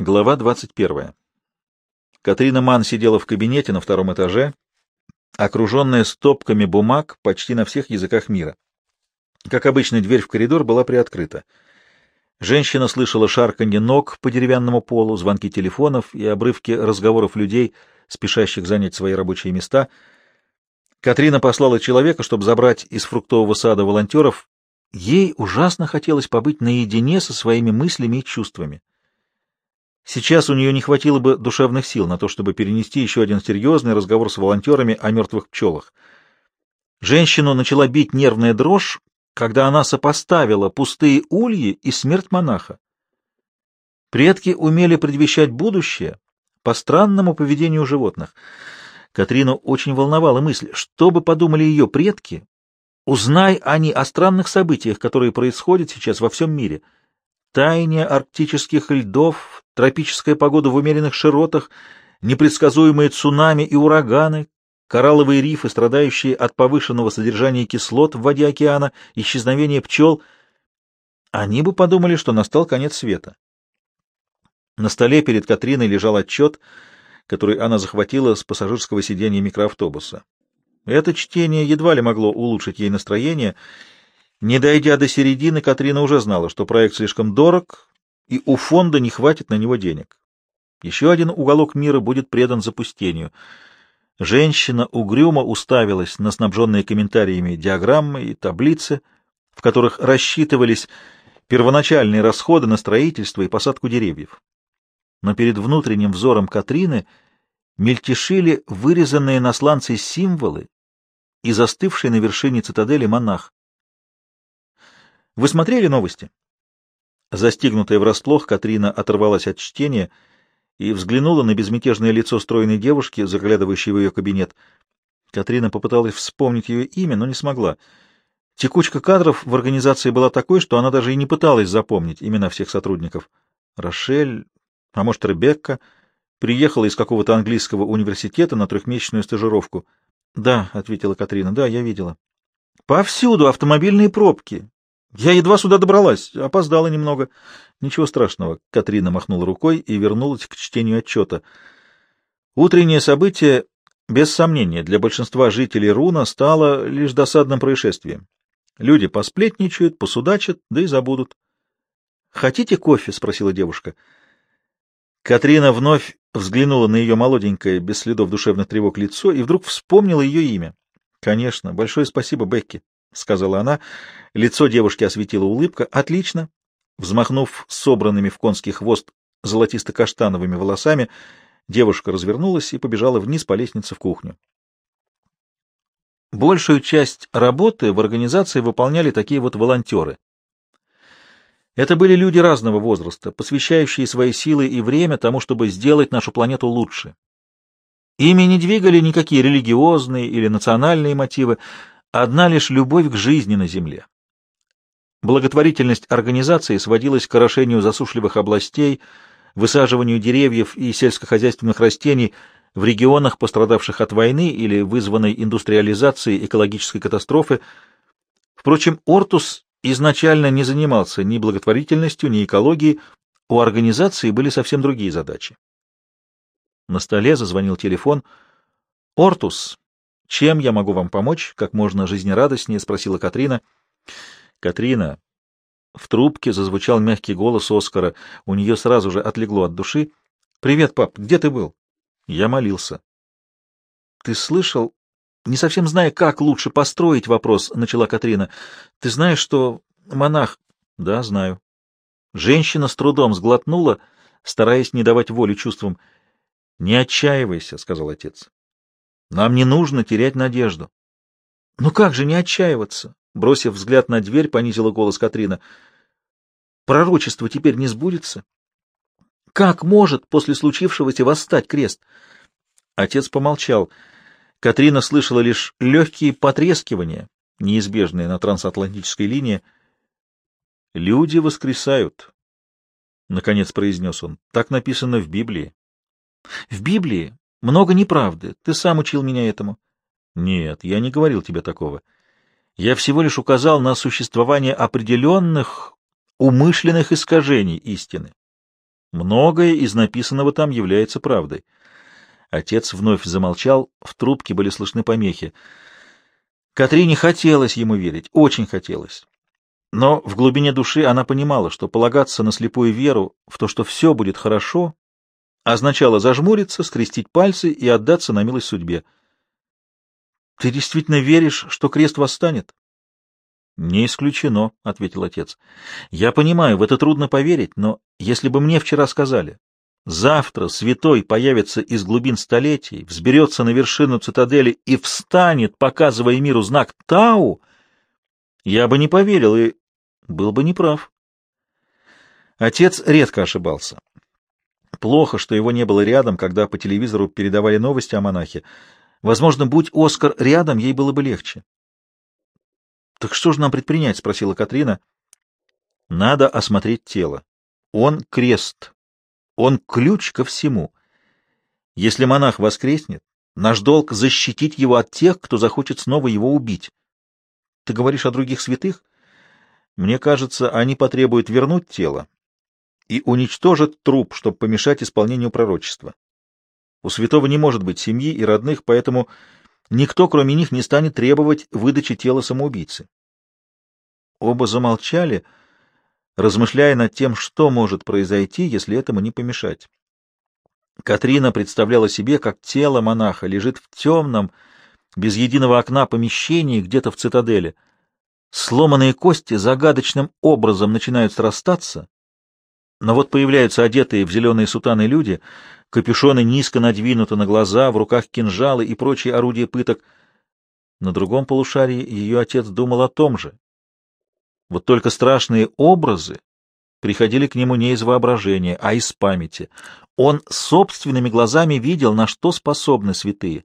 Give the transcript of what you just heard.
Глава 21. Катрина Ман сидела в кабинете на втором этаже, окруженная стопками бумаг почти на всех языках мира. Как обычно, дверь в коридор была приоткрыта. Женщина слышала шарканье ног по деревянному полу, звонки телефонов и обрывки разговоров людей, спешащих занять свои рабочие места. Катрина послала человека, чтобы забрать из фруктового сада волонтеров. Ей ужасно хотелось побыть наедине со своими мыслями и чувствами. Сейчас у нее не хватило бы душевных сил на то, чтобы перенести еще один серьезный разговор с волонтерами о мертвых пчелах. Женщину начала бить нервная дрожь, когда она сопоставила пустые ульи и смерть монаха. Предки умели предвещать будущее по странному поведению животных. Катрину очень волновала мысль, что бы подумали ее предки, узнай они о странных событиях, которые происходят сейчас во всем мире — таяние арктических льдов, тропическая погода в умеренных широтах, непредсказуемые цунами и ураганы, коралловые рифы, страдающие от повышенного содержания кислот в воде океана, исчезновение пчел. Они бы подумали, что настал конец света. На столе перед Катриной лежал отчет, который она захватила с пассажирского сиденья микроавтобуса. Это чтение едва ли могло улучшить ей настроение, не дойдя до середины, Катрина уже знала, что проект слишком дорог, и у фонда не хватит на него денег. Еще один уголок мира будет предан запустению. Женщина угрюмо уставилась на снабженные комментариями диаграммы и таблицы, в которых рассчитывались первоначальные расходы на строительство и посадку деревьев. Но перед внутренним взором Катрины мельтешили вырезанные на сланце символы и застывший на вершине цитадели монах. Вы смотрели новости? Застигнутая врасплох, Катрина оторвалась от чтения и взглянула на безмятежное лицо стройной девушки, заглядывающей в ее кабинет. Катрина попыталась вспомнить ее имя, но не смогла. Текучка кадров в организации была такой, что она даже и не пыталась запомнить имена всех сотрудников. Рошель, а может, Ребекка, приехала из какого-то английского университета на трехмесячную стажировку. — Да, — ответила Катрина, — да, я видела. — Повсюду автомобильные пробки, я едва сюда добралась, опоздала немного. Ничего страшного. Катрина махнула рукой и вернулась к чтению отчета. Утреннее событие, без сомнения, для большинства жителей Руна стало лишь досадным происшествием. Люди посплетничают, посудачат, да и забудут. «Хотите кофе?» — спросила девушка. Катрина вновь взглянула на ее молоденькое, без следов душевных тревог лицо и вдруг вспомнила ее имя. «Конечно. Большое спасибо, Бекки. — сказала она. Лицо девушки осветила улыбка. «Отлично!» Взмахнув собранными в конский хвост золотисто-каштановыми волосами, девушка развернулась и побежала вниз по лестнице в кухню. Большую часть работы в организации выполняли такие вот волонтеры. Это были люди разного возраста, посвящающие свои силы и время тому, чтобы сделать нашу планету лучше. Ими не двигали никакие религиозные или национальные мотивы, одна лишь любовь к жизни на земле. Благотворительность организации сводилась к орошению засушливых областей, высаживанию деревьев и сельскохозяйственных растений в регионах, пострадавших от войны или вызванной индустриализацией экологической катастрофы. Впрочем, Ортус изначально не занимался ни благотворительностью, ни экологией, у организации были совсем другие задачи. На столе зазвонил телефон. «Ортус», «Чем я могу вам помочь?» — как можно жизнерадостнее спросила Катрина. «Катрина...» В трубке зазвучал мягкий голос Оскара. У нее сразу же отлегло от души. «Привет, пап, где ты был?» Я молился. «Ты слышал?» Не совсем зная, как лучше построить вопрос, начала Катрина. «Ты знаешь, что монах...» «Да, знаю». Женщина с трудом сглотнула, стараясь не давать воли чувствам. «Не отчаивайся», — сказал отец. Нам не нужно терять надежду. — Ну как же не отчаиваться? — бросив взгляд на дверь, понизила голос Катрина. — Пророчество теперь не сбудется. Как может после случившегося восстать крест? Отец помолчал. Катрина слышала лишь легкие потрескивания, неизбежные на трансатлантической линии. «Люди воскресают», — наконец произнес он. «Так написано в Библии». «В Библии много неправды. Ты сам учил меня этому. Нет, я не говорил тебе такого. Я всего лишь указал на существование определенных умышленных искажений истины. Многое из написанного там является правдой. Отец вновь замолчал, в трубке были слышны помехи. Катрине хотелось ему верить, очень хотелось. Но в глубине души она понимала, что полагаться на слепую веру в то, что все будет хорошо, означало зажмуриться, скрестить пальцы и отдаться на милость судьбе. — Ты действительно веришь, что крест восстанет? — Не исключено, — ответил отец. — Я понимаю, в это трудно поверить, но если бы мне вчера сказали, завтра святой появится из глубин столетий, взберется на вершину цитадели и встанет, показывая миру знак Тау, я бы не поверил и был бы неправ. Отец редко ошибался. Плохо, что его не было рядом, когда по телевизору передавали новости о монахе. Возможно, будь Оскар рядом, ей было бы легче. — Так что же нам предпринять? — спросила Катрина. — Надо осмотреть тело. Он — крест. Он — ключ ко всему. Если монах воскреснет, наш долг — защитить его от тех, кто захочет снова его убить. Ты говоришь о других святых? — мне кажется, они потребуют вернуть тело и уничтожат труп, чтобы помешать исполнению пророчества. У святого не может быть семьи и родных, поэтому никто, кроме них, не станет требовать выдачи тела самоубийцы. Оба замолчали, размышляя над тем, что может произойти, если этому не помешать. Катрина представляла себе, как тело монаха лежит в темном, без единого окна помещении где-то в цитадели — Сломанные кости загадочным образом начинают срастаться, но вот появляются одетые в зеленые сутаны люди, капюшоны низко надвинуты на глаза, в руках кинжалы и прочие орудия пыток. На другом полушарии ее отец думал о том же. Вот только страшные образы приходили к нему не из воображения, а из памяти. Он собственными глазами видел, на что способны святые.